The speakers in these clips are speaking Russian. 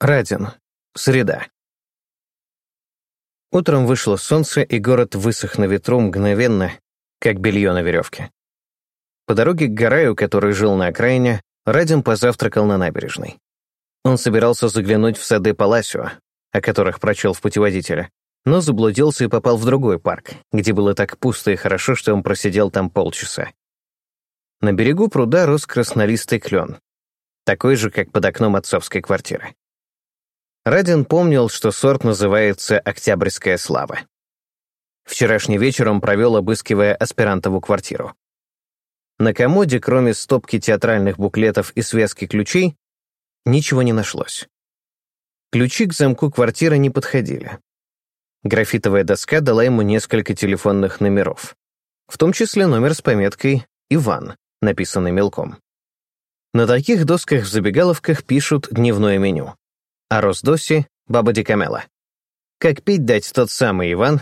Радин. Среда. Утром вышло солнце, и город высох на ветру мгновенно, как белье на веревке. По дороге к Гараю, который жил на окраине, Радин позавтракал на набережной. Он собирался заглянуть в сады Паласио, о которых прочел в путеводителе, но заблудился и попал в другой парк, где было так пусто и хорошо, что он просидел там полчаса. На берегу пруда рос краснолистый клен, такой же, как под окном отцовской квартиры. Радин помнил, что сорт называется «Октябрьская слава». Вчерашний вечер он провел, обыскивая аспирантову квартиру. На комоде, кроме стопки театральных буклетов и связки ключей, ничего не нашлось. Ключи к замку квартиры не подходили. Графитовая доска дала ему несколько телефонных номеров, в том числе номер с пометкой «Иван», написанный мелком. На таких досках в забегаловках пишут дневное меню а Росдоси — Баба Дикамела. Как пить дать тот самый Иван,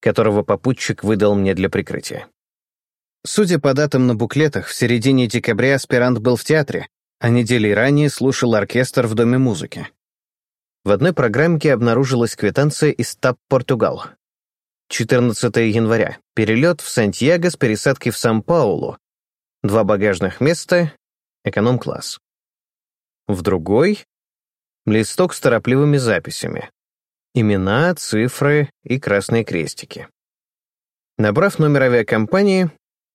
которого попутчик выдал мне для прикрытия. Судя по датам на буклетах, в середине декабря аспирант был в театре, а недели ранее слушал оркестр в Доме музыки. В одной программке обнаружилась квитанция из ТАП «Португал». 14 января. Перелет в Сантьяго с пересадкой в Сан-Паулу. Два багажных места, эконом-класс. В другой Листок с торопливыми записями. Имена, цифры и красные крестики. Набрав номер авиакомпании,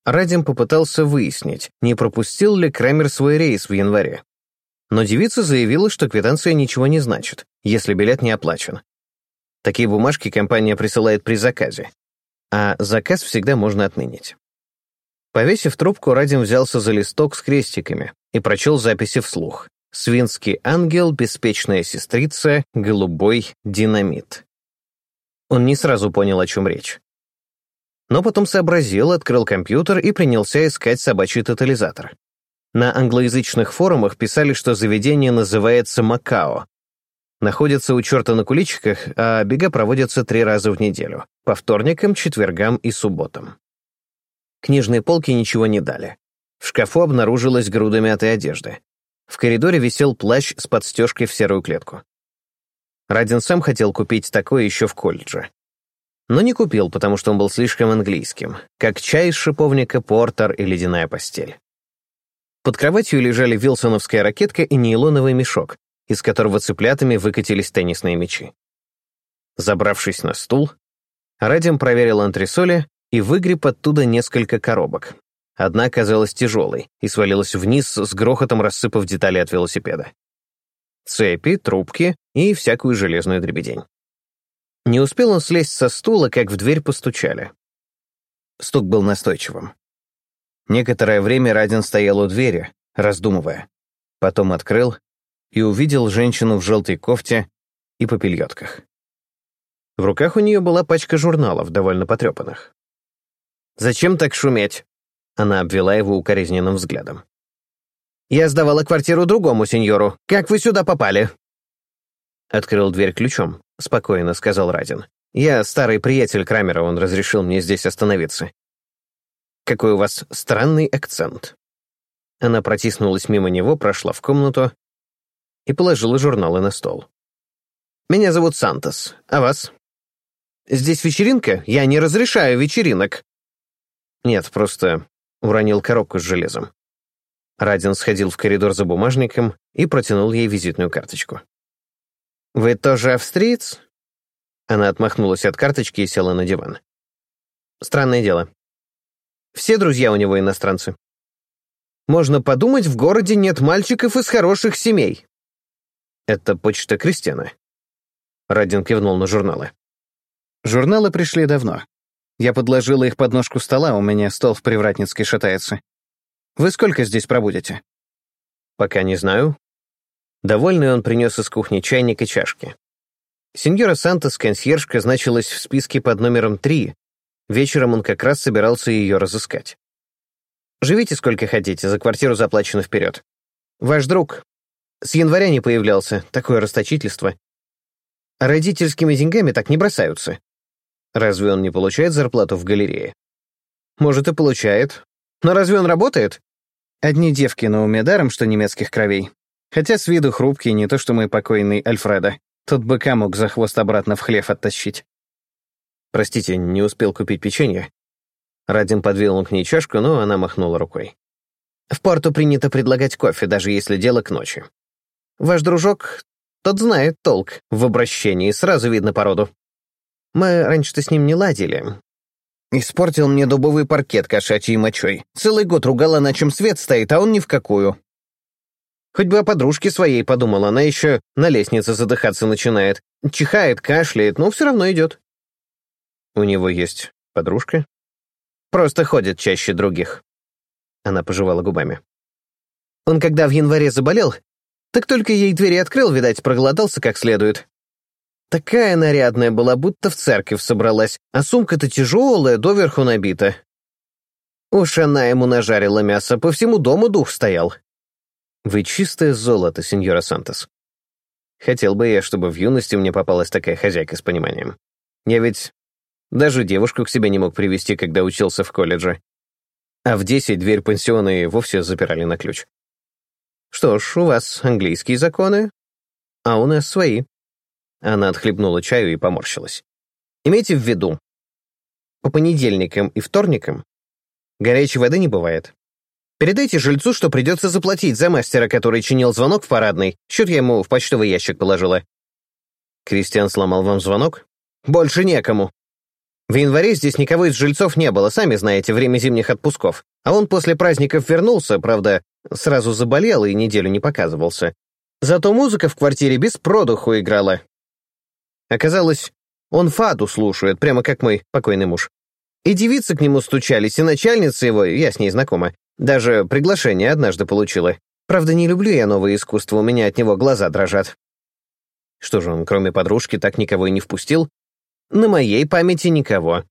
Радим попытался выяснить, не пропустил ли Крамер свой рейс в январе. Но девица заявила, что квитанция ничего не значит, если билет не оплачен. Такие бумажки компания присылает при заказе, а заказ всегда можно отменить. Повесив трубку, Радим взялся за листок с крестиками и прочел записи вслух. Свинский ангел, беспечная сестрица, голубой динамит. Он не сразу понял, о чем речь. Но потом сообразил, открыл компьютер и принялся искать собачий тотализатор. На англоязычных форумах писали, что заведение называется Макао. Находится у черта на куличиках, а бега проводятся три раза в неделю, по вторникам, четвергам и субботам. Книжные полки ничего не дали. В шкафу обнаружилась груда мятой одежды. В коридоре висел плащ с подстежкой в серую клетку. Радин сам хотел купить такой еще в колледже. Но не купил, потому что он был слишком английским, как чай из шиповника, портер и ледяная постель. Под кроватью лежали вилсоновская ракетка и нейлоновый мешок, из которого цыплятами выкатились теннисные мячи. Забравшись на стул, Радим проверил антресоли и выгреб оттуда несколько коробок, Одна оказалась тяжелой и свалилась вниз с грохотом, рассыпав детали от велосипеда. Цепи, трубки и всякую железную дребедень. Не успел он слезть со стула, как в дверь постучали. Стук был настойчивым. Некоторое время Радин стоял у двери, раздумывая. Потом открыл и увидел женщину в желтой кофте и попельотках. В руках у нее была пачка журналов, довольно потрепанных. «Зачем так шуметь?» Она обвела его укоризненным взглядом. «Я сдавала квартиру другому сеньору. Как вы сюда попали?» Открыл дверь ключом, спокойно сказал Радин. «Я старый приятель Крамера, он разрешил мне здесь остановиться». «Какой у вас странный акцент». Она протиснулась мимо него, прошла в комнату и положила журналы на стол. «Меня зовут Сантос. А вас?» «Здесь вечеринка? Я не разрешаю вечеринок». «Нет, просто уронил коробку с железом. Радин сходил в коридор за бумажником и протянул ей визитную карточку. «Вы тоже австриец?» Она отмахнулась от карточки и села на диван. «Странное дело. Все друзья у него иностранцы. Можно подумать, в городе нет мальчиков из хороших семей». «Это почта Кристиана». Радин кивнул на журналы. Журналы пришли давно. Я подложила их под ножку стола, у меня стол в Привратницкой шатается. Вы сколько здесь пробудете? Пока не знаю. Довольный он принес из кухни чайник и чашки. Сеньора Сантос, консьержка, значилась в списке под номером три. Вечером он как раз собирался ее разыскать. Живите сколько хотите, за квартиру заплачено вперед. Ваш друг с января не появлялся, такое расточительство. родительскими деньгами так не бросаются. Разве он не получает зарплату в галерее? Может, и получает. Но разве он работает? Одни девки на уме даром, что немецких кровей. Хотя с виду хрупкий, не то что мой покойный Альфредо. Тот быка мог за хвост обратно в хлев оттащить. Простите, не успел купить печенье. Радин подвинул к ней чашку, но она махнула рукой. В порту принято предлагать кофе, даже если дело к ночи. Ваш дружок, тот знает толк в обращении, сразу видно породу. Мы раньше-то с ним не ладили. Испортил мне дубовый паркет кошачьей мочой. Целый год ругала, на чем свет стоит, а он ни в какую. Хоть бы о подружке своей подумал, она еще на лестнице задыхаться начинает. Чихает, кашляет, но все равно идет. У него есть подружка? Просто ходит чаще других. Она пожевала губами. Он когда в январе заболел, так только ей двери открыл, видать, проголодался как следует. Такая нарядная была, будто в церковь собралась, а сумка-то тяжелая, доверху набита. Уж она ему нажарила мясо, по всему дому дух стоял. Вы чистое золото, сеньора Сантос. Хотел бы я, чтобы в юности мне попалась такая хозяйка с пониманием. Я ведь даже девушку к себе не мог привести, когда учился в колледже. А в десять дверь пансиона и вовсе запирали на ключ. Что ж, у вас английские законы, а у нас свои. Она отхлебнула чаю и поморщилась. Имейте в виду, по понедельникам и вторникам горячей воды не бывает. Передайте жильцу, что придется заплатить за мастера, который чинил звонок в парадной. Счет я ему в почтовый ящик положила. Кристиан сломал вам звонок? Больше некому. В январе здесь никого из жильцов не было, сами знаете, время зимних отпусков. А он после праздников вернулся, правда, сразу заболел и неделю не показывался. Зато музыка в квартире без продуху играла. Оказалось, он фаду слушает, прямо как мой покойный муж. И девицы к нему стучались, и начальница его, я с ней знакома, даже приглашение однажды получила. Правда, не люблю я новое искусство, у меня от него глаза дрожат. Что же он, кроме подружки, так никого и не впустил? На моей памяти никого.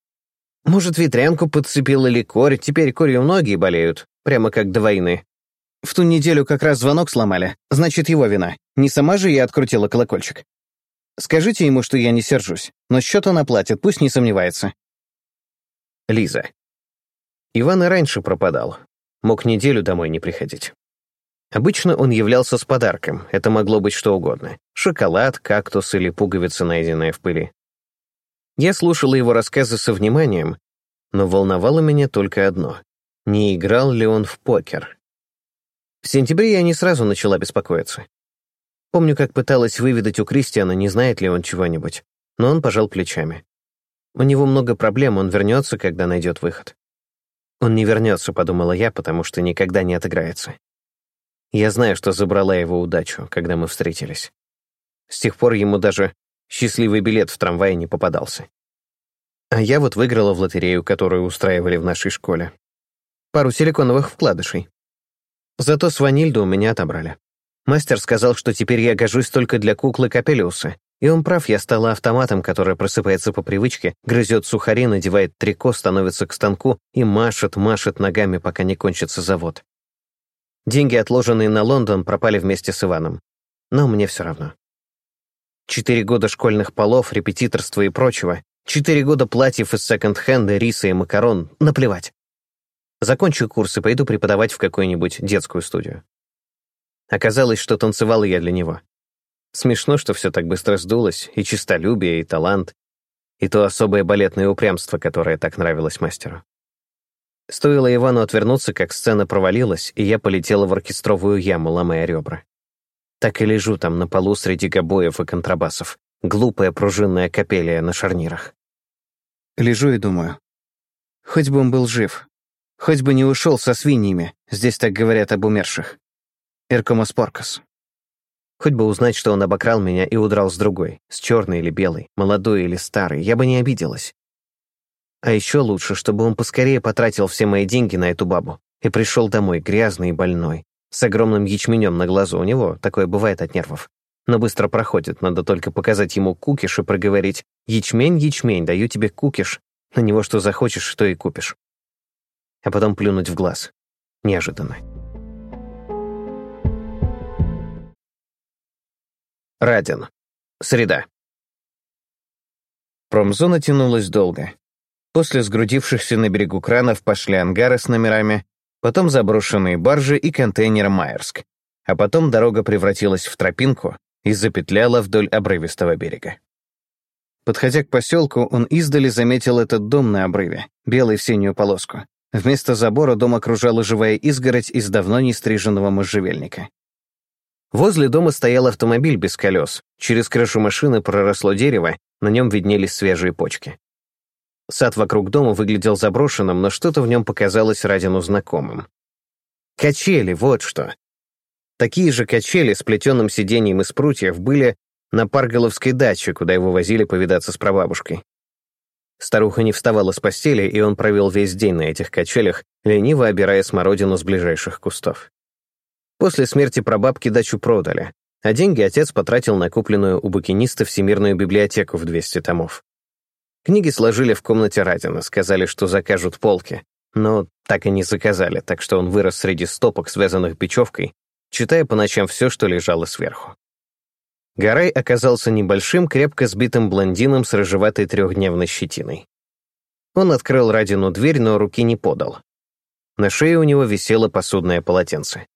Может, ветрянку подцепил или корь, теперь корью многие болеют, прямо как до войны. В ту неделю как раз звонок сломали, значит, его вина. Не сама же я открутила колокольчик. Скажите ему, что я не сержусь, но счет он оплатит, пусть не сомневается. Лиза. Иван и раньше пропадал. Мог неделю домой не приходить. Обычно он являлся с подарком, это могло быть что угодно. Шоколад, кактус или пуговица, найденная в пыли. Я слушала его рассказы со вниманием, но волновало меня только одно — не играл ли он в покер. В сентябре я не сразу начала беспокоиться. Помню, как пыталась выведать у Кристиана, не знает ли он чего-нибудь, но он пожал плечами. У него много проблем, он вернется, когда найдет выход. Он не вернется, подумала я, потому что никогда не отыграется. Я знаю, что забрала его удачу, когда мы встретились. С тех пор ему даже счастливый билет в трамвае не попадался. А я вот выиграла в лотерею, которую устраивали в нашей школе. Пару силиконовых вкладышей. Зато с ванильду у меня отобрали. Мастер сказал, что теперь я гожусь только для куклы Капелиуса. И он прав, я стала автоматом, который просыпается по привычке, грызет сухари, надевает трико, становится к станку и машет, машет ногами, пока не кончится завод. Деньги, отложенные на Лондон, пропали вместе с Иваном. Но мне все равно. Четыре года школьных полов, репетиторства и прочего. Четыре года платьев из секонд-хенда, риса и макарон. Наплевать. Закончу курс и пойду преподавать в какую-нибудь детскую студию. Оказалось, что танцевал я для него. Смешно, что все так быстро сдулось, и чистолюбие, и талант, и то особое балетное упрямство, которое так нравилось мастеру. Стоило Ивану отвернуться, как сцена провалилась, и я полетела в оркестровую яму, ломая ребра. Так и лежу там на полу среди гобоев и контрабасов, глупая пружинная капелия на шарнирах. Лежу и думаю, хоть бы он был жив, хоть бы не ушел со свиньями, здесь так говорят об умерших. Эркомас Поркас. Хоть бы узнать, что он обокрал меня и удрал с другой, с черной или белой, молодой или старой, я бы не обиделась. А еще лучше, чтобы он поскорее потратил все мои деньги на эту бабу и пришел домой грязный и больной, с огромным ячменем на глазу. У него такое бывает от нервов. Но быстро проходит, надо только показать ему кукиш и проговорить «Ячмень, ячмень, даю тебе кукиш, на него что захочешь, что и купишь». А потом плюнуть в глаз. Неожиданно. Радин. Среда. Промзона тянулась долго. После сгрудившихся на берегу кранов пошли ангары с номерами, потом заброшенные баржи и контейнер Майерск. а потом дорога превратилась в тропинку и запетляла вдоль обрывистого берега. Подходя к поселку, он издали заметил этот дом на обрыве, белый в синюю полоску. Вместо забора дом окружала живая изгородь из давно не стриженного можжевельника. Возле дома стоял автомобиль без колес. Через крышу машины проросло дерево, на нем виднелись свежие почки. Сад вокруг дома выглядел заброшенным, но что-то в нем показалось Радину знакомым. Качели, вот что. Такие же качели с плетеным сиденьем из прутьев были на Парголовской даче, куда его возили повидаться с прабабушкой. Старуха не вставала с постели, и он провел весь день на этих качелях, лениво обирая смородину с ближайших кустов. После смерти прабабки дачу продали, а деньги отец потратил на купленную у букиниста Всемирную библиотеку в 200 томов. Книги сложили в комнате Радина, сказали, что закажут полки, но так и не заказали, так что он вырос среди стопок, связанных бечевкой, читая по ночам все, что лежало сверху. Гарай оказался небольшим, крепко сбитым блондином с рыжеватой трехдневной щетиной. Он открыл Радину дверь, но руки не подал. На шее у него висело посудное полотенце.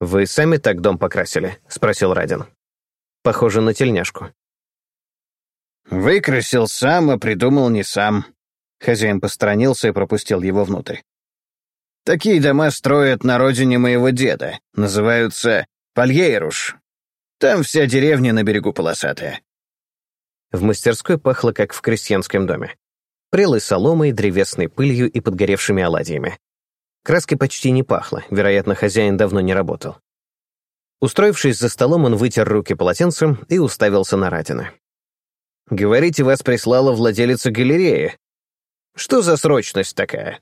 «Вы сами так дом покрасили?» — спросил Радин. «Похоже на тельняшку». «Выкрасил сам, а придумал не сам». Хозяин посторонился и пропустил его внутрь. «Такие дома строят на родине моего деда. Называются Пальейруш. Там вся деревня на берегу полосатая». В мастерской пахло, как в крестьянском доме. Прелой соломой, древесной пылью и подгоревшими оладьями. Краской почти не пахло, вероятно, хозяин давно не работал. Устроившись за столом, он вытер руки полотенцем и уставился на Радина. «Говорите, вас прислала владелица галереи. Что за срочность такая?»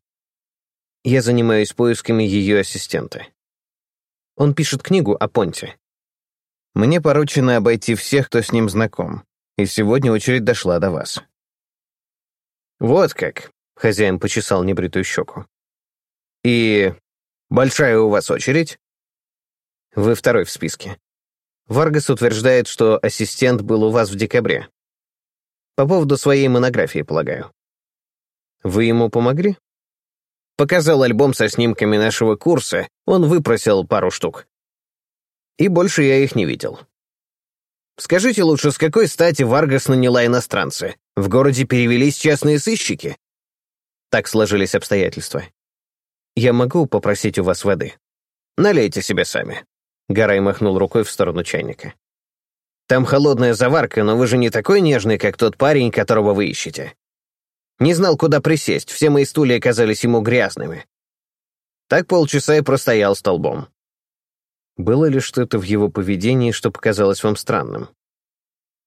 «Я занимаюсь поисками ее ассистента. Он пишет книгу о Понте. Мне поручено обойти всех, кто с ним знаком, и сегодня очередь дошла до вас». «Вот как», — хозяин почесал небритую щеку. «И большая у вас очередь?» «Вы второй в списке. Варгас утверждает, что ассистент был у вас в декабре. По поводу своей монографии, полагаю. Вы ему помогли?» Показал альбом со снимками нашего курса, он выпросил пару штук. И больше я их не видел. Скажите лучше, с какой стати Варгас наняла иностранцы? В городе перевелись частные сыщики? Так сложились обстоятельства. Я могу попросить у вас воды? Налейте себе сами. Гарай махнул рукой в сторону чайника. Там холодная заварка, но вы же не такой нежный, как тот парень, которого вы ищете. Не знал, куда присесть, все мои стулья казались ему грязными. Так полчаса и простоял столбом. Было ли что-то в его поведении, что показалось вам странным?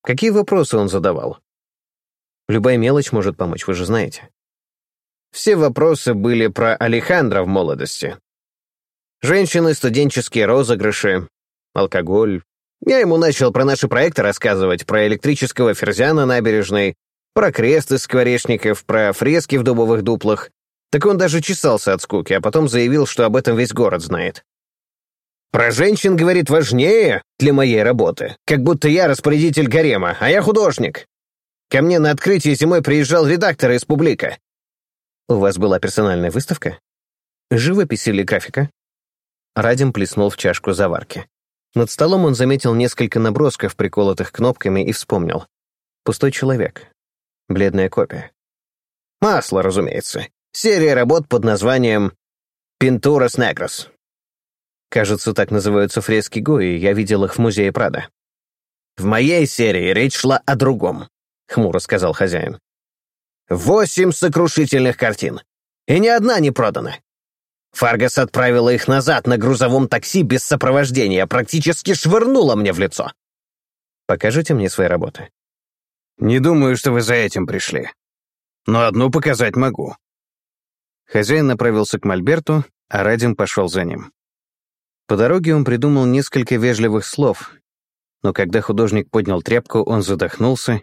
Какие вопросы он задавал? Любая мелочь может помочь, вы же знаете. Все вопросы были про Алехандро в молодости. Женщины, студенческие розыгрыши, алкоголь. Я ему начал про наши проекты рассказывать, про электрического ферзя на набережной, про крест из скворечников, про фрески в дубовых дуплах. Так он даже чесался от скуки, а потом заявил, что об этом весь город знает. Про женщин, говорит, важнее для моей работы. Как будто я распорядитель гарема, а я художник. Ко мне на открытие зимой приезжал редактор из публика. У вас была персональная выставка? Живопись или графика? Радим плеснул в чашку заварки. Над столом он заметил несколько набросков, приколотых кнопками, и вспомнил. Пустой человек. Бледная копия. Масло, разумеется. Серия работ под названием «Пинтурас Негрос». Кажется, так называются фрески Гои, я видел их в музее Прада. «В моей серии речь шла о другом», — хмуро сказал хозяин. Восемь сокрушительных картин. И ни одна не продана. Фаргас отправила их назад на грузовом такси без сопровождения, практически швырнула мне в лицо. Покажите мне свои работы. Не думаю, что вы за этим пришли. Но одну показать могу. Хозяин направился к Мольберту, а Радим пошел за ним. По дороге он придумал несколько вежливых слов, но когда художник поднял тряпку, он задохнулся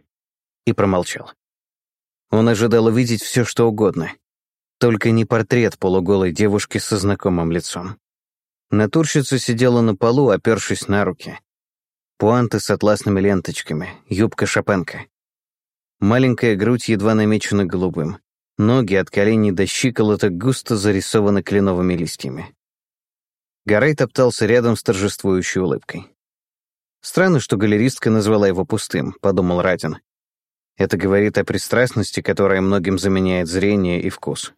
и промолчал. Он ожидал увидеть все, что угодно. Только не портрет полуголой девушки со знакомым лицом. Натурщица сидела на полу, опершись на руки. Пуанты с атласными ленточками, юбка шапенка. Маленькая грудь едва намечена голубым. Ноги от коленей до щиколоток густо зарисованы кленовыми листьями. Гарай топтался рядом с торжествующей улыбкой. «Странно, что галеристка назвала его пустым», — подумал Радин. Это говорит о пристрастности, которая многим заменяет зрение и вкус.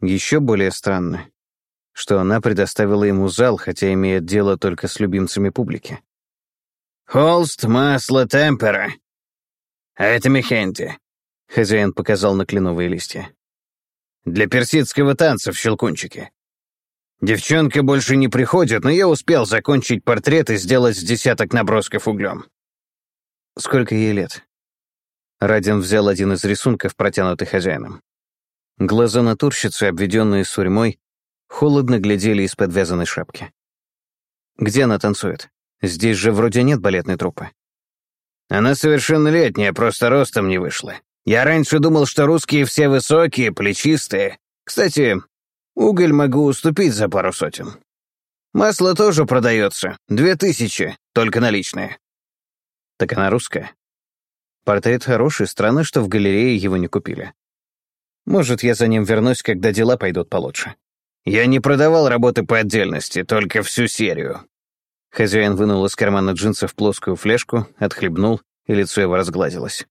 Еще более странно, что она предоставила ему зал, хотя имеет дело только с любимцами публики. «Холст, масло, темпера. А это Мехенти», — хозяин показал на кленовые листья. «Для персидского танца в щелкунчике. Девчонка больше не приходит, но я успел закончить портрет и сделать десяток набросков углем». «Сколько ей лет?» Радин взял один из рисунков, протянутый хозяином. Глаза натурщицы, обведенные сурьмой, холодно глядели из-под вязаной шапки. «Где она танцует? Здесь же вроде нет балетной труппы». «Она совершеннолетняя, просто ростом не вышла. Я раньше думал, что русские все высокие, плечистые. Кстати, уголь могу уступить за пару сотен. Масло тоже продается, две тысячи, только наличные». «Так она русская?» Портрет хороший, странно, что в галерее его не купили. Может, я за ним вернусь, когда дела пойдут получше. Я не продавал работы по отдельности, только всю серию. Хозяин вынул из кармана джинсов плоскую флешку, отхлебнул, и лицо его разгладилось.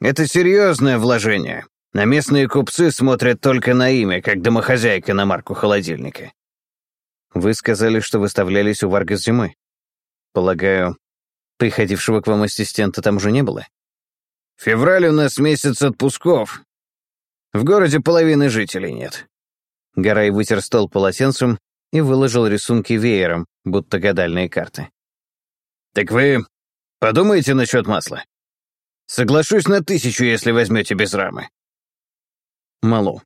Это серьезное вложение. На местные купцы смотрят только на имя, как домохозяйка на марку холодильника. Вы сказали, что выставлялись у Варга зимой. Полагаю, приходившего к вам ассистента там уже не было? Февраль у нас месяц отпусков. В городе половины жителей нет». Гарай вытер стол полотенцем и выложил рисунки веером, будто гадальные карты. «Так вы подумаете насчет масла? Соглашусь на тысячу, если возьмете без рамы». Мало.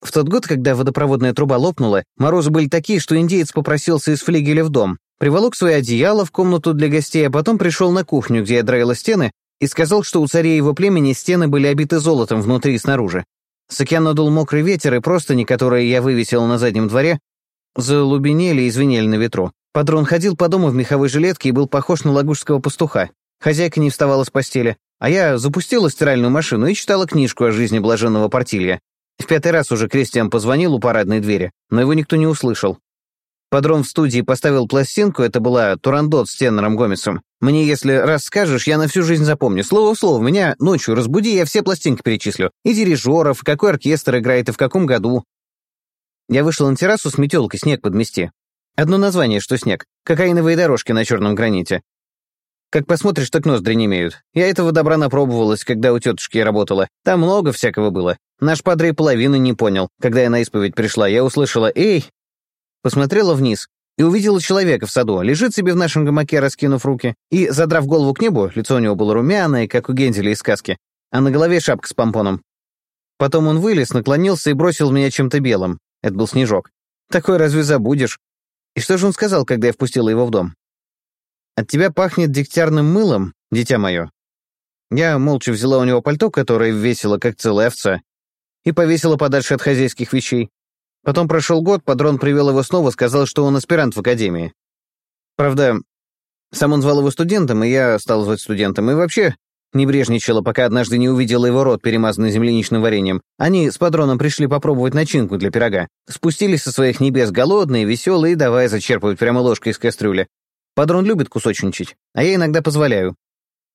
В тот год, когда водопроводная труба лопнула, морозы были такие, что индеец попросился из флигеля в дом, приволок свое одеяло в комнату для гостей, а потом пришел на кухню, где я драила стены, и сказал, что у царей его племени стены были обиты золотом внутри и снаружи. С океана дул мокрый ветер, и простыни, которые я вывесил на заднем дворе, залубенели и звенели на ветру. Падрон ходил по дому в меховой жилетке и был похож на лагушского пастуха. Хозяйка не вставала с постели, а я запустила стиральную машину и читала книжку о жизни блаженного Портилья. В пятый раз уже Кристиан позвонил у парадной двери, но его никто не услышал. Падрон в студии поставил пластинку, это была Турандот с тенором Гомесом. Мне, если расскажешь, я на всю жизнь запомню. Слово в слово, меня ночью разбуди, я все пластинки перечислю. И дирижеров, какой оркестр играет и в каком году. Я вышел на террасу с метелкой, снег подмести. Одно название, что снег. Кокаиновые дорожки на черном граните. Как посмотришь, так ноздри не имеют. Я этого добра напробовалась, когда у тетушки работала. Там много всякого было. Наш падре и половины не понял. Когда я на исповедь пришла, я услышала «Эй, Посмотрела вниз и увидела человека в саду, лежит себе в нашем гамаке, раскинув руки, и, задрав голову к небу, лицо у него было румяное, как у Генделя из сказки, а на голове шапка с помпоном. Потом он вылез, наклонился и бросил меня чем-то белым. Это был снежок. Такой разве забудешь? И что же он сказал, когда я впустила его в дом? «От тебя пахнет дегтярным мылом, дитя мое». Я молча взяла у него пальто, которое весило, как целая овца, и повесила подальше от хозяйских вещей. Потом прошел год, Падрон привел его снова, сказал, что он аспирант в академии. Правда, сам он звал его студентом, и я стал звать студентом, и вообще не брежничала, пока однажды не увидела его рот, перемазанный земляничным вареньем. Они с Падроном пришли попробовать начинку для пирога. Спустились со своих небес голодные, веселые, давай зачерпывать прямо ложкой из кастрюли. Падрон любит кусочничать, а я иногда позволяю.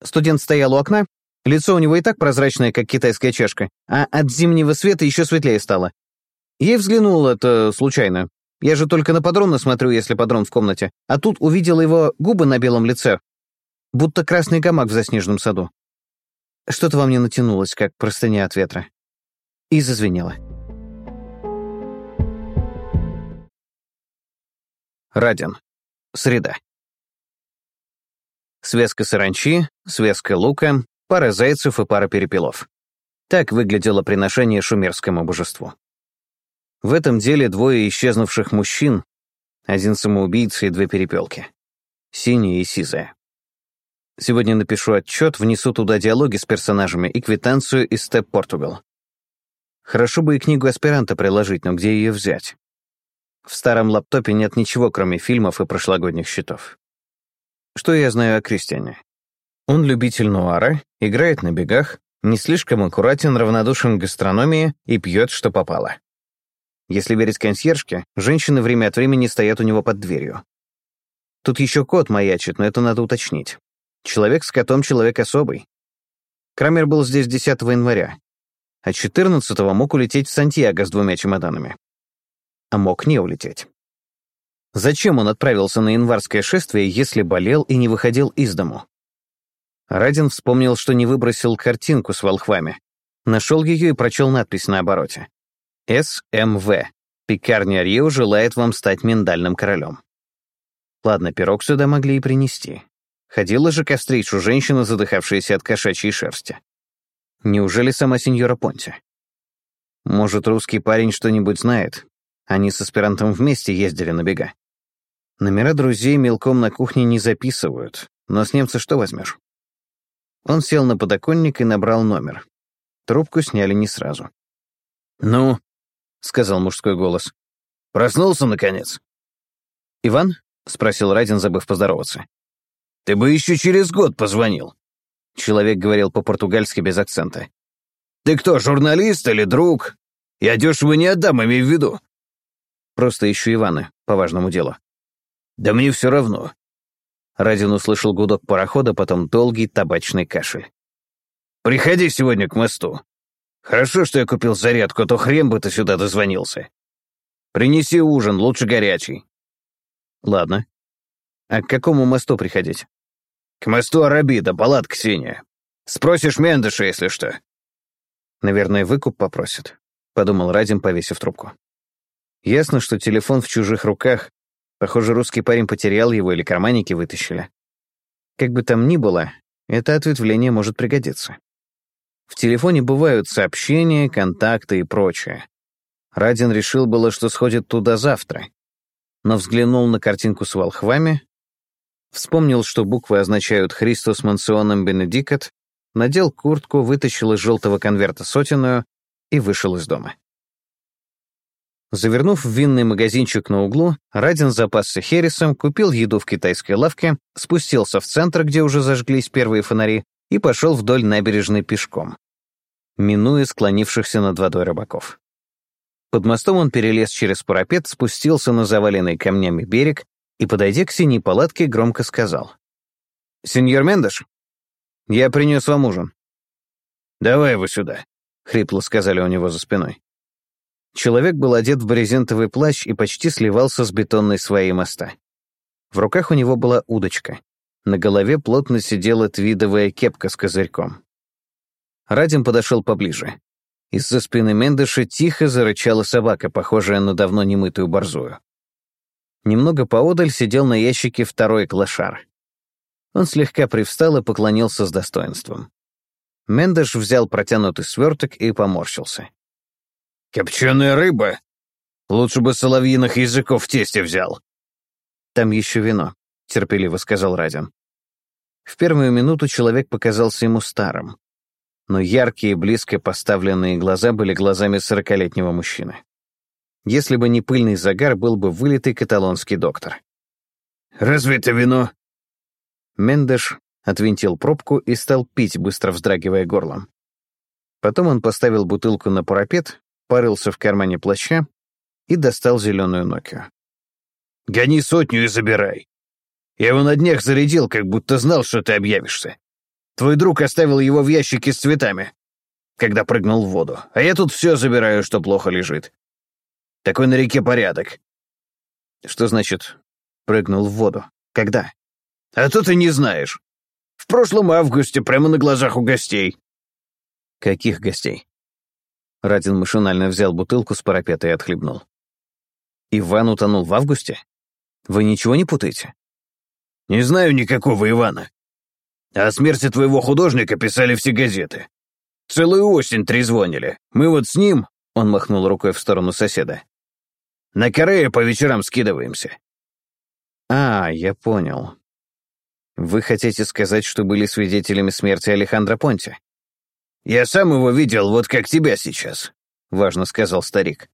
Студент стоял у окна, лицо у него и так прозрачное, как китайская чашка, а от зимнего света еще светлее стало. Я взглянул это случайно. Я же только на подрона смотрю, если подрон в комнате. А тут увидела его губы на белом лице, будто красный гамак в заснеженном саду. Что-то во мне натянулось, как простыня от ветра. И зазвенело. Радин. Среда. Связка саранчи, связка лука, пара зайцев и пара перепелов. Так выглядело приношение шумерскому божеству. В этом деле двое исчезнувших мужчин, один самоубийца и две перепелки. Синяя и сизая. Сегодня напишу отчет, внесу туда диалоги с персонажами и квитанцию из Степ Португал. Хорошо бы и книгу аспиранта приложить, но где ее взять? В старом лаптопе нет ничего, кроме фильмов и прошлогодних счетов. Что я знаю о Кристиане? Он любитель нуара, играет на бегах, не слишком аккуратен, равнодушен к гастрономии и пьет, что попало. Если верить консьержке, женщины время от времени стоят у него под дверью. Тут еще кот маячит, но это надо уточнить. Человек с котом — человек особый. Крамер был здесь 10 января, а 14-го мог улететь в Сантьяго с двумя чемоданами. А мог не улететь. Зачем он отправился на январское шествие, если болел и не выходил из дому? Радин вспомнил, что не выбросил картинку с волхвами. Нашел ее и прочел надпись на обороте. СМВ. Пекарня Рио желает вам стать миндальным королем. Ладно, пирог сюда могли и принести. Ходила же ко встречу женщина, задыхавшаяся от кошачьей шерсти. Неужели сама сеньора Понти? Может, русский парень что-нибудь знает? Они с аспирантом вместе ездили на бега. Номера друзей мелком на кухне не записывают, но с немца что возьмешь? Он сел на подоконник и набрал номер. Трубку сняли не сразу. «Ну?» — сказал мужской голос. «Проснулся, наконец?» «Иван?» — спросил Радин, забыв поздороваться. «Ты бы еще через год позвонил». Человек говорил по-португальски без акцента. «Ты кто, журналист или друг? Я дешево не отдам, имей в виду». «Просто ищу Ивана, по важному делу». «Да мне все равно». Радин услышал гудок парохода, потом долгий табачный кашель. «Приходи сегодня к мосту. Хорошо, что я купил зарядку, а то хрен бы ты сюда дозвонился. Принеси ужин, лучше горячий». «Ладно. А к какому мосту приходить?» «К мосту Арабида, палатка синяя. Спросишь Мендеша, если что». «Наверное, выкуп попросит», — подумал Радим, повесив трубку. Ясно, что телефон в чужих руках. Похоже, русский парень потерял его или карманники вытащили. Как бы там ни было, это ответвление может пригодиться. В телефоне бывают сообщения, контакты и прочее. Радин решил было, что сходит туда завтра, но взглянул на картинку с волхвами, вспомнил, что буквы означают «Христос Мансионом Бенедикат», надел куртку, вытащил из желтого конверта сотенную и вышел из дома. Завернув в винный магазинчик на углу, Радин запасся хересом, купил еду в китайской лавке, спустился в центр, где уже зажглись первые фонари, и пошел вдоль набережной пешком, минуя склонившихся над водой рыбаков. Под мостом он перелез через парапет, спустился на заваленный камнями берег и, подойдя к синей палатке, громко сказал. «Сеньор Мендеш, я принес вам ужин». «Давай его сюда», — хрипло сказали у него за спиной. Человек был одет в брезентовый плащ и почти сливался с бетонной своей моста. В руках у него была удочка. На голове плотно сидела твидовая кепка с козырьком. Радим подошел поближе. Из-за спины Мендеша тихо зарычала собака, похожая на давно немытую борзую. Немного поодаль сидел на ящике второй клошар. Он слегка привстал и поклонился с достоинством. Мендеш взял протянутый сверток и поморщился. Копченая рыба? Лучше бы соловьиных языков в тесте взял. Там еще вино, терпеливо сказал Радин. В первую минуту человек показался ему старым, но яркие, близко поставленные глаза были глазами сорокалетнего мужчины. Если бы не пыльный загар, был бы вылитый каталонский доктор. «Разве это вино?» Мендеш отвинтил пробку и стал пить, быстро вздрагивая горлом. Потом он поставил бутылку на парапет парился в кармане плаща и достал зеленую Нокию. «Гони сотню и забирай. Я его на днях зарядил, как будто знал, что ты объявишься. Твой друг оставил его в ящике с цветами, когда прыгнул в воду, а я тут все забираю, что плохо лежит. Такой на реке порядок». «Что значит «прыгнул в воду»? Когда?» «А то ты не знаешь. В прошлом августе, прямо на глазах у гостей». «Каких гостей?» Радин машинально взял бутылку с парапета и отхлебнул. «Иван утонул в августе? Вы ничего не путаете?» «Не знаю никакого Ивана. О смерти твоего художника писали все газеты. Целую осень трезвонили. Мы вот с ним...» — он махнул рукой в сторону соседа. «На Корея по вечерам скидываемся». «А, я понял. Вы хотите сказать, что были свидетелями смерти Алехандро Понти?» «Я сам его видел, вот как тебя сейчас», — важно сказал старик.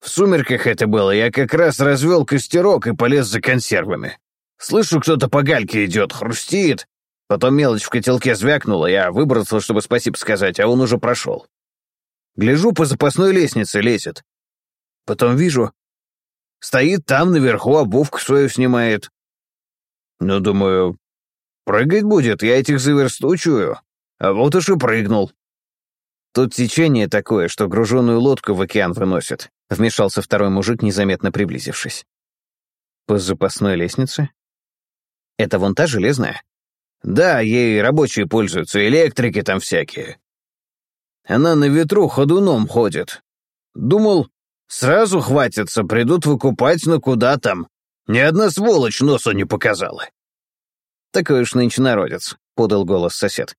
«В сумерках это было, я как раз развел костерок и полез за консервами. Слышу, кто-то по гальке идет, хрустит. Потом мелочь в котелке звякнула, я выбрался, чтобы спасибо сказать, а он уже прошел. Гляжу, по запасной лестнице лезет. Потом вижу, стоит там наверху, обувку свою снимает. Ну, думаю, прыгать будет, я этих заверстучую. А вот уж и прыгнул. Тут течение такое, что груженную лодку в океан выносит, вмешался второй мужик, незаметно приблизившись. По запасной лестнице? Это вон та железная? Да, ей рабочие пользуются, электрики там всякие. Она на ветру ходуном ходит. Думал, сразу хватится, придут выкупать, но куда там. Ни одна сволочь носу не показала. Такой уж нынче народец, подал голос сосед.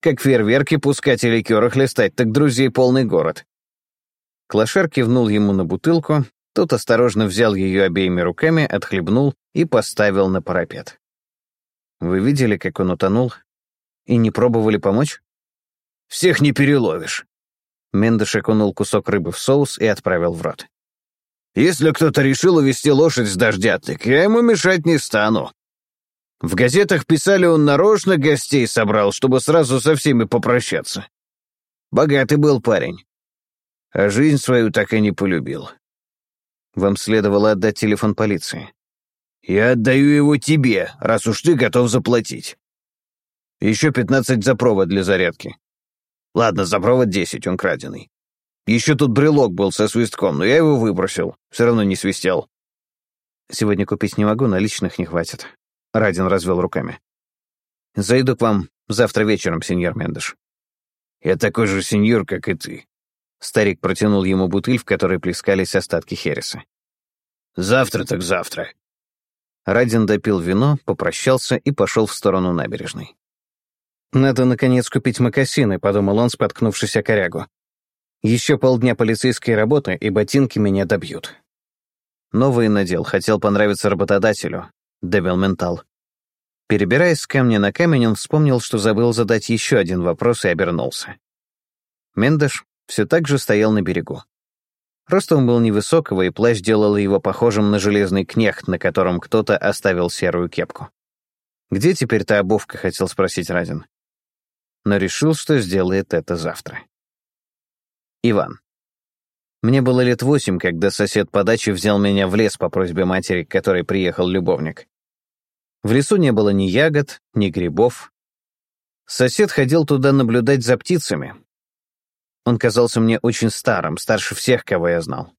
Как фейерверки пускать и ликеры хлестать, так друзей полный город. Клашер кивнул ему на бутылку, тот осторожно взял ее обеими руками, отхлебнул и поставил на парапет. Вы видели, как он утонул? И не пробовали помочь? Всех не переловишь. Мендеш окунул кусок рыбы в соус и отправил в рот. Если кто-то решил увести лошадь с дождя, так я ему мешать не стану. В газетах писали, он нарочно гостей собрал, чтобы сразу со всеми попрощаться. Богатый был парень. А жизнь свою так и не полюбил. Вам следовало отдать телефон полиции. Я отдаю его тебе, раз уж ты готов заплатить. Еще пятнадцать за провод для зарядки. Ладно, за провод десять, он краденый. Еще тут брелок был со свистком, но я его выбросил. Все равно не свистел. Сегодня купить не могу, наличных не хватит. Радин развел руками. «Зайду к вам завтра вечером, сеньор Мендеш». «Я такой же сеньор, как и ты». Старик протянул ему бутыль, в которой плескались остатки хереса. «Завтра так завтра». Радин допил вино, попрощался и пошел в сторону набережной. «Надо, наконец, купить мокасины», — подумал он, споткнувшись о корягу. «Еще полдня полицейской работы, и ботинки меня добьют». Новый надел, хотел понравиться работодателю, добил ментал. Перебираясь с камня на камень, он вспомнил, что забыл задать еще один вопрос и обернулся. Мендеш все так же стоял на берегу. Ростом был невысокого, и плащ делал его похожим на железный кнехт, на котором кто-то оставил серую кепку. «Где теперь та обувка?» — хотел спросить Радин. Но решил, что сделает это завтра. Иван. Мне было лет восемь, когда сосед по даче взял меня в лес по просьбе матери, к которой приехал любовник. В лесу не было ни ягод, ни грибов. Сосед ходил туда наблюдать за птицами. Он казался мне очень старым, старше всех, кого я знал.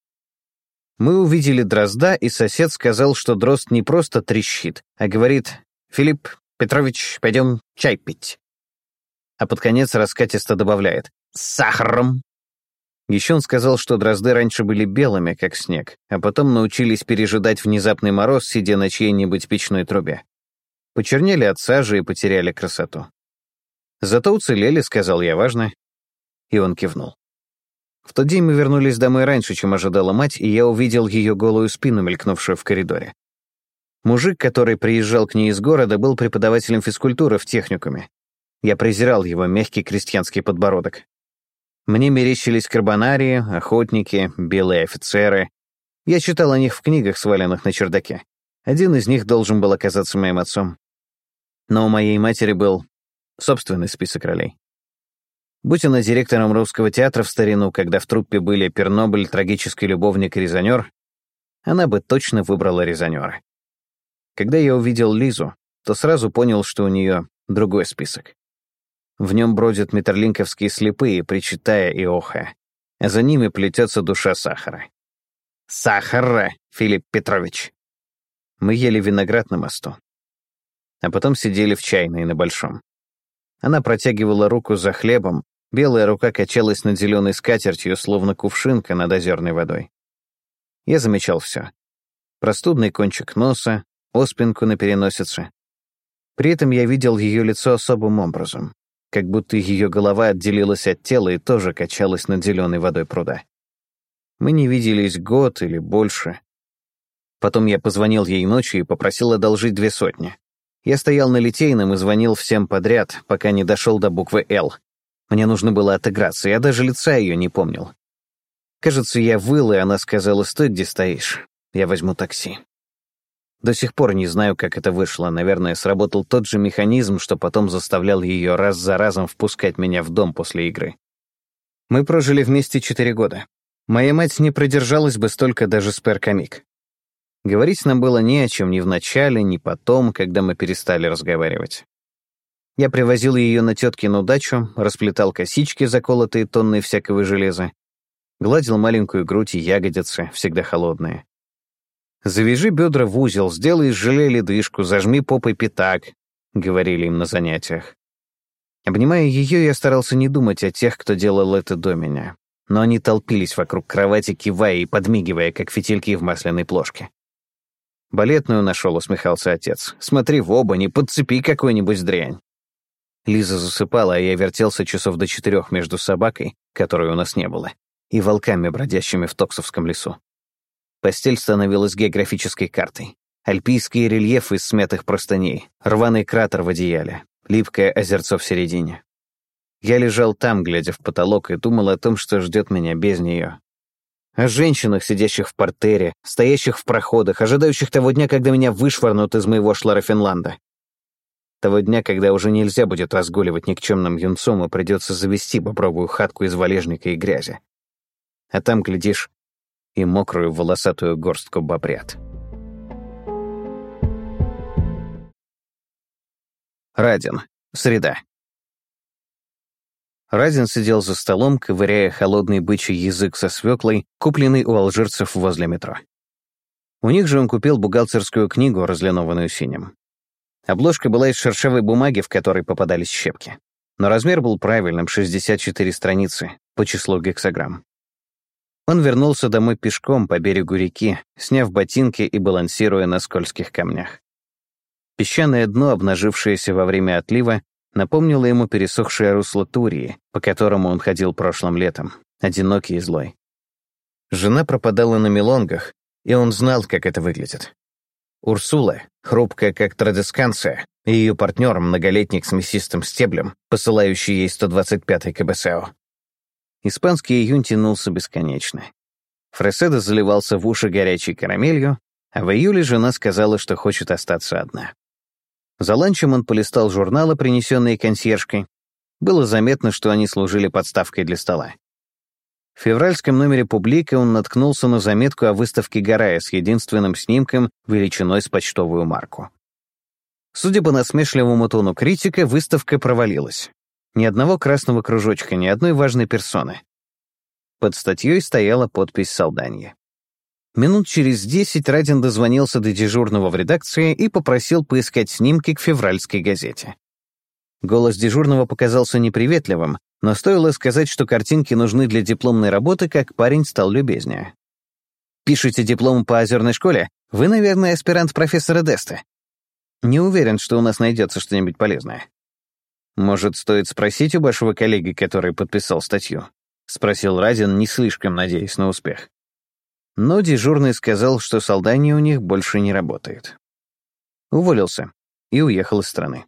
Мы увидели дрозда, и сосед сказал, что дрозд не просто трещит, а говорит «Филипп Петрович, пойдем чай пить». А под конец раскатисто добавляет «С сахаром». Еще он сказал, что дрозды раньше были белыми, как снег, а потом научились пережидать внезапный мороз, сидя на чьей-нибудь печной трубе. Почернели от сажи и потеряли красоту. Зато уцелели, сказал я важно, и он кивнул. В тот день мы вернулись домой раньше, чем ожидала мать, и я увидел ее голую спину, мелькнувшую в коридоре. Мужик, который приезжал к ней из города, был преподавателем физкультуры в техникуме. Я презирал его мягкий крестьянский подбородок. Мне мерещились карбонарии, охотники, белые офицеры. Я читал о них в книгах, сваленных на чердаке. Один из них должен был оказаться моим отцом но у моей матери был собственный список ролей. Будь она директором русского театра в старину, когда в труппе были Пернобль, трагический любовник и резонер, она бы точно выбрала резонера. Когда я увидел Лизу, то сразу понял, что у нее другой список. В нем бродят метерлинковские слепые, причитая и охая, а за ними плетется душа сахара. Сахара, Филипп Петрович. Мы ели виноград на мосту а потом сидели в чайной на большом. Она протягивала руку за хлебом, белая рука качалась над зеленой скатертью, словно кувшинка над озерной водой. Я замечал все. Простудный кончик носа, оспинку на переносице. При этом я видел ее лицо особым образом, как будто ее голова отделилась от тела и тоже качалась над зеленой водой пруда. Мы не виделись год или больше. Потом я позвонил ей ночью и попросил одолжить две сотни. Я стоял на Литейном и звонил всем подряд, пока не дошел до буквы «Л». Мне нужно было отыграться, я даже лица ее не помнил. Кажется, я выл, и она сказала, «Стой, где стоишь, я возьму такси». До сих пор не знаю, как это вышло. Наверное, сработал тот же механизм, что потом заставлял ее раз за разом впускать меня в дом после игры. Мы прожили вместе четыре года. Моя мать не продержалась бы столько даже с перкомик. Говорить нам было не о чем ни в начале, ни потом, когда мы перестали разговаривать. Я привозил ее на теткину дачу, расплетал косички, заколотые тонной всякого железа, гладил маленькую грудь и ягодицы, всегда холодные. «Завяжи бедра в узел, сделай из желе ледышку, зажми попой пятак», — говорили им на занятиях. Обнимая ее, я старался не думать о тех, кто делал это до меня. Но они толпились вокруг кровати, кивая и подмигивая, как фитильки в масляной плошке. «Балетную нашел», — усмехался отец. «Смотри в оба, не подцепи какую-нибудь дрянь». Лиза засыпала, а я вертелся часов до четырех между собакой, которой у нас не было, и волками, бродящими в Токсовском лесу. Постель становилась географической картой. Альпийские рельефы из смятых простыней, рваный кратер в одеяле, липкое озерцо в середине. Я лежал там, глядя в потолок, и думал о том, что ждет меня без нее о женщинах, сидящих в портере, стоящих в проходах, ожидающих того дня, когда меня вышвырнут из моего шларафенланда. Того дня, когда уже нельзя будет разгуливать никчемным юнцом и придется завести бобровую хатку из валежника и грязи. А там, глядишь, и мокрую волосатую горстку бобрят. Радин. Среда. Разин сидел за столом, ковыряя холодный бычий язык со свеклой, купленный у алжирцев возле метро. У них же он купил бухгалтерскую книгу, разлинованную синим. Обложка была из шершавой бумаги, в которой попадались щепки. Но размер был правильным — 64 страницы, по числу гексограмм. Он вернулся домой пешком по берегу реки, сняв ботинки и балансируя на скользких камнях. Песчаное дно, обнажившееся во время отлива, напомнило ему пересохшее русло Турии, по которому он ходил прошлым летом, одинокий и злой. Жена пропадала на мелонгах, и он знал, как это выглядит. Урсула, хрупкая как традисканция, и ее партнер, многолетник с мясистым стеблем, посылающий ей 125-й КБСО. Испанский июнь тянулся бесконечно. Фреседа заливался в уши горячей карамелью, а в июле жена сказала, что хочет остаться одна. За ланчем он полистал журналы, принесенные консьержкой. Было заметно, что они служили подставкой для стола. В февральском номере «Публика» он наткнулся на заметку о выставке Гарая с единственным снимком величиной с почтовую марку. Судя по насмешливому тону критика, выставка провалилась. Ни одного красного кружочка, ни одной важной персоны. Под статьей стояла подпись Салданья. Минут через десять Радин дозвонился до дежурного в редакции и попросил поискать снимки к февральской газете. Голос дежурного показался неприветливым, но стоило сказать, что картинки нужны для дипломной работы, как парень стал любезнее. «Пишете диплом по озерной школе? Вы, наверное, аспирант профессора Деста. Не уверен, что у нас найдется что-нибудь полезное. Может, стоит спросить у вашего коллеги, который подписал статью?» — спросил Радин, не слишком надеясь на успех но дежурный сказал, что солдание у них больше не работает. Уволился и уехал из страны.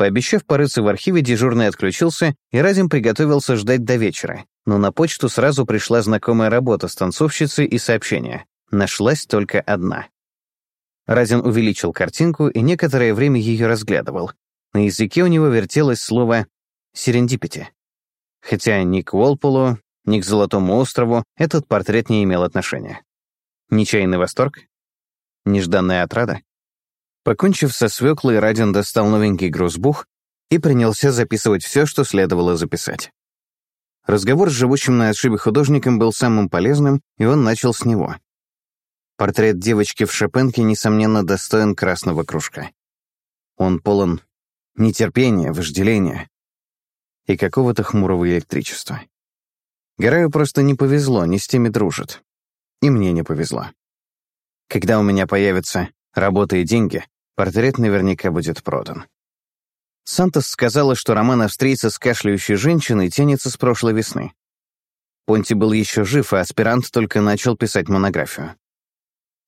Пообещав порыться в архиве, дежурный отключился, и Разим приготовился ждать до вечера, но на почту сразу пришла знакомая работа с танцовщицей и сообщение. Нашлась только одна. Разин увеличил картинку и некоторое время ее разглядывал. На языке у него вертелось слово «серендипити». Хотя ни к Уолполу, ни к Золотому острову этот портрет не имел отношения. Нечаянный восторг? Нежданная отрада? Покончив со свеклой, Радин достал новенький грузбух и принялся записывать все, что следовало записать. Разговор с живущим на отшибе художником был самым полезным, и он начал с него. Портрет девочки в шапенке, несомненно, достоин красного кружка. Он полон нетерпения, вожделения и какого-то хмурого электричества. Гараю просто не повезло, не с теми дружит. И мне не повезло. Когда у меня появятся работа и деньги, портрет наверняка будет продан. Сантос сказала, что роман австрийца с кашляющей женщиной тянется с прошлой весны. Понти был еще жив, а аспирант только начал писать монографию.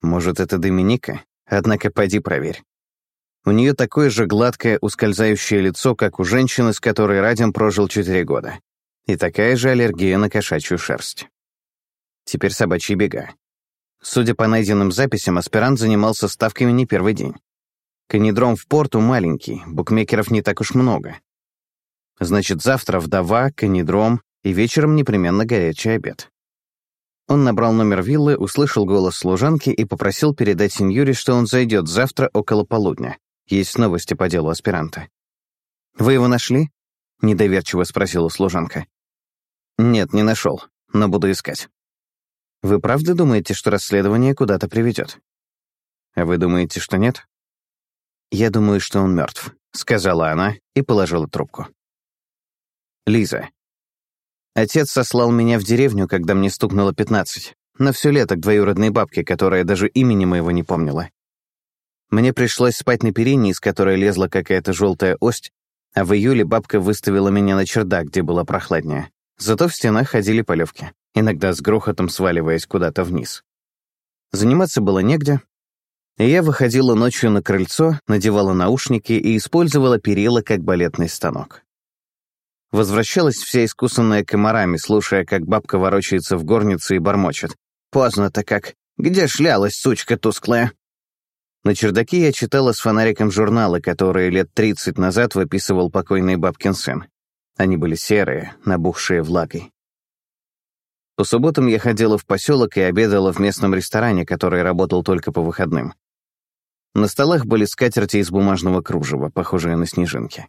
Может, это Доминика? Однако пойди проверь. У нее такое же гладкое, ускользающее лицо, как у женщины, с которой Радим прожил четыре года и такая же аллергия на кошачью шерсть. Теперь собачьи бега. Судя по найденным записям, аспирант занимался ставками не первый день. Канедром в порту маленький, букмекеров не так уж много. Значит, завтра вдова, канедром и вечером непременно горячий обед. Он набрал номер виллы, услышал голос служанки и попросил передать сеньоре, что он зайдет завтра около полудня. Есть новости по делу аспиранта. «Вы его нашли?» — недоверчиво спросила служанка. «Нет, не нашел, но буду искать». «Вы правда думаете, что расследование куда-то приведет?» «А вы думаете, что нет?» «Я думаю, что он мертв», — сказала она и положила трубку. Лиза. Отец сослал меня в деревню, когда мне стукнуло пятнадцать, на все лето к двоюродной бабке, которая даже имени моего не помнила. Мне пришлось спать на перине, из которой лезла какая-то желтая ость, а в июле бабка выставила меня на чердак, где было прохладнее. Зато в стенах ходили полевки, иногда с грохотом сваливаясь куда-то вниз. Заниматься было негде, я выходила ночью на крыльцо, надевала наушники и использовала перила как балетный станок. Возвращалась вся искусанная комарами, слушая, как бабка ворочается в горнице и бормочет. «Поздно-то как! Где шлялась, сучка тусклая?» На чердаке я читала с фонариком журналы, которые лет 30 назад выписывал покойный бабкин сын. Они были серые, набухшие влагой. По субботам я ходила в поселок и обедала в местном ресторане, который работал только по выходным. На столах были скатерти из бумажного кружева, похожие на снежинки.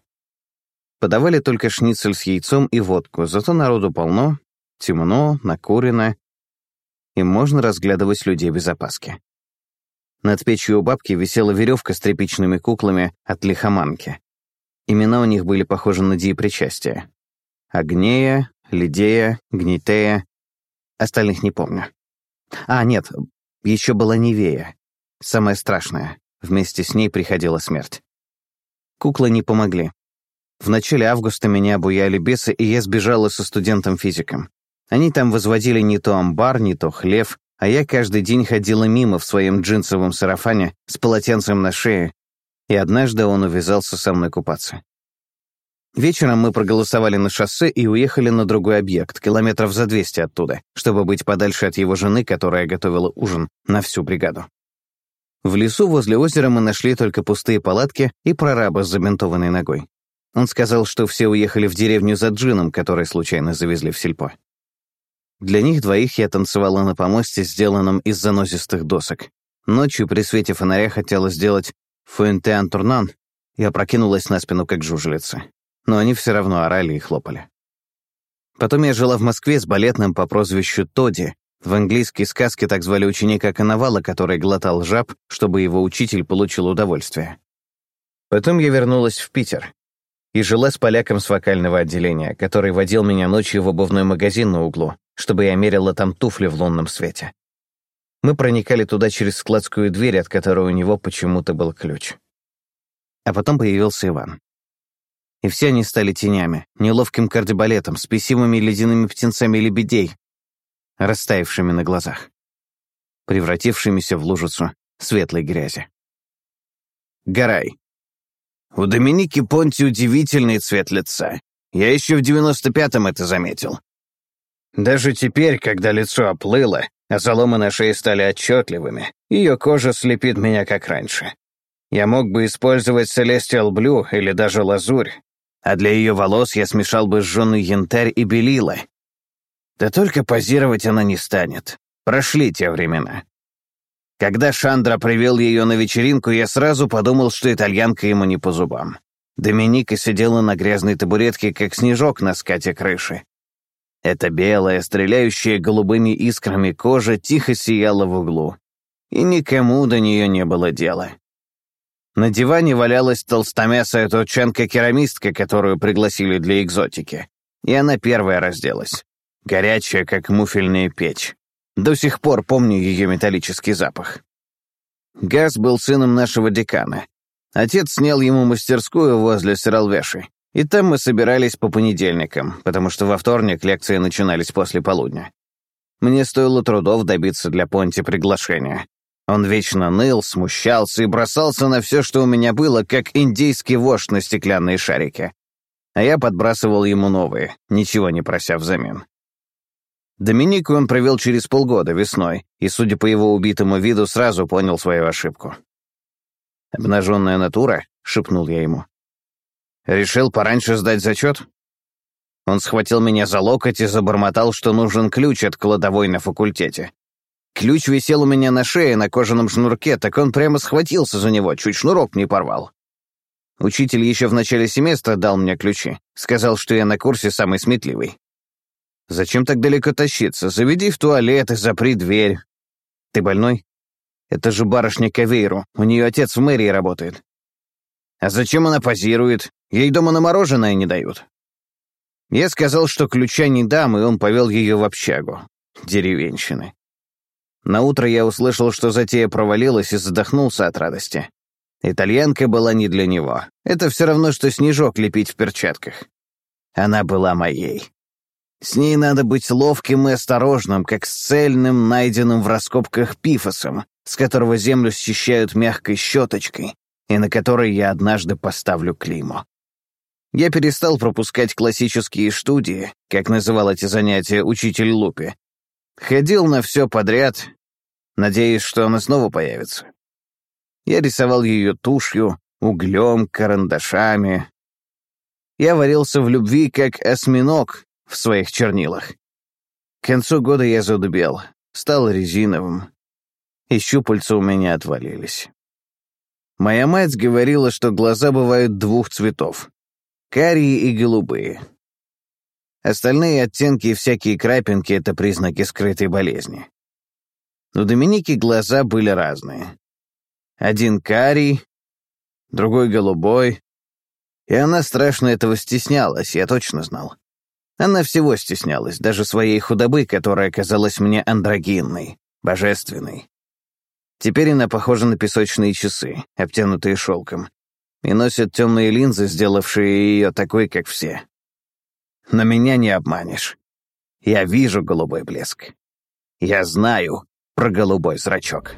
Подавали только шницель с яйцом и водку, зато народу полно, темно, накурено, и можно разглядывать людей без опаски. Над печью у бабки висела веревка с тряпичными куклами от лихоманки. Имена у них были похожи на диепричастия. Агнея, Лидея, Гнитея. Остальных не помню. А, нет, еще была Невея. Самая страшная. Вместе с ней приходила смерть. Куклы не помогли. В начале августа меня обуяли бесы, и я сбежала со студентом-физиком. Они там возводили не то амбар, не то хлев, а я каждый день ходила мимо в своем джинсовом сарафане с полотенцем на шее, и однажды он увязался со мной купаться. Вечером мы проголосовали на шоссе и уехали на другой объект, километров за 200 оттуда, чтобы быть подальше от его жены, которая готовила ужин на всю бригаду. В лесу возле озера мы нашли только пустые палатки и прораба с забинтованной ногой. Он сказал, что все уехали в деревню за джином, который случайно завезли в сельпо. Для них двоих я танцевала на помосте, сделанном из занозистых досок. Ночью при свете фонаря хотела сделать фуэнте-антурнан и опрокинулась на спину, как жужелица. Но они все равно орали и хлопали. Потом я жила в Москве с балетным по прозвищу Тоди. В английской сказке так звали ученика Коновала, который глотал жаб, чтобы его учитель получил удовольствие. Потом я вернулась в Питер и жила с поляком с вокального отделения, который водил меня ночью в обувной магазин на углу, чтобы я мерила там туфли в лунном свете. Мы проникали туда через складскую дверь, от которой у него почему-то был ключ. А потом появился Иван. И все они стали тенями, неловким кардебалетом, с писимыми ледяными птенцами лебедей, растаявшими на глазах, превратившимися в лужицу светлой грязи. Гарай. У Доминики Понти удивительный цвет лица. Я еще в девяносто пятом это заметил. Даже теперь, когда лицо оплыло, а заломы на шее стали отчетливыми, ее кожа слепит меня как раньше. Я мог бы использовать Celestial Blue или даже лазурь, а для ее волос я смешал бы сжженный янтарь и белила. Да только позировать она не станет. Прошли те времена. Когда Шандра привел ее на вечеринку, я сразу подумал, что итальянка ему не по зубам. Доминика сидела на грязной табуретке, как снежок на скате крыши. Эта белая, стреляющая голубыми искрами кожа тихо сияла в углу, и никому до нее не было дела. На диване валялась толстомясая турчанка-керамистка, которую пригласили для экзотики, и она первая разделась, горячая, как муфельная печь. До сих пор помню ее металлический запах. Газ был сыном нашего декана. Отец снял ему мастерскую возле Сиралвеши, и там мы собирались по понедельникам, потому что во вторник лекции начинались после полудня. Мне стоило трудов добиться для Понти приглашения. Он вечно ныл, смущался и бросался на все, что у меня было, как индейский вождь на стеклянные шарики. А я подбрасывал ему новые, ничего не прося взамен. Доминику он провел через полгода, весной, и, судя по его убитому виду, сразу понял свою ошибку. «Обнаженная натура?» — шепнул я ему. Решил пораньше сдать зачет? Он схватил меня за локоть и забормотал, что нужен ключ от кладовой на факультете. Ключ висел у меня на шее на кожаном шнурке, так он прямо схватился за него, чуть шнурок не порвал. Учитель еще в начале семестра дал мне ключи. Сказал, что я на курсе самый сметливый. Зачем так далеко тащиться? Заведи в туалет и запри дверь. Ты больной? Это же барышня Кавейру. У нее отец в мэрии работает. А зачем она позирует? Ей дома на мороженое не дают. Я сказал, что ключа не дам, и он повел ее в общагу. Деревенщины. На утро я услышал, что затея провалилась и задохнулся от радости. Итальянка была не для него. Это все равно, что снежок лепить в перчатках. Она была моей. С ней надо быть ловким и осторожным, как с цельным, найденным в раскопках пифосом, с которого землю счищают мягкой щеточкой, и на которой я однажды поставлю клеймо. Я перестал пропускать классические студии, как называл эти занятия учитель Лупи. Ходил на все подряд, надеясь, что она снова появится. Я рисовал ее тушью, углем, карандашами. Я варился в любви, как осьминог в своих чернилах. К концу года я задубел, стал резиновым, и щупальца у меня отвалились. Моя мать говорила, что глаза бывают двух цветов — карие и голубые. Остальные оттенки и всякие крапинки — это признаки скрытой болезни. У Доминики глаза были разные. Один карий, другой голубой. И она страшно этого стеснялась, я точно знал. Она всего стеснялась, даже своей худобы, которая казалась мне андрогинной, божественной. Теперь она похожа на песочные часы, обтянутые шелком, и носит темные линзы, сделавшие ее такой, как все. Но меня не обманешь. Я вижу голубой блеск. Я знаю про голубой зрачок.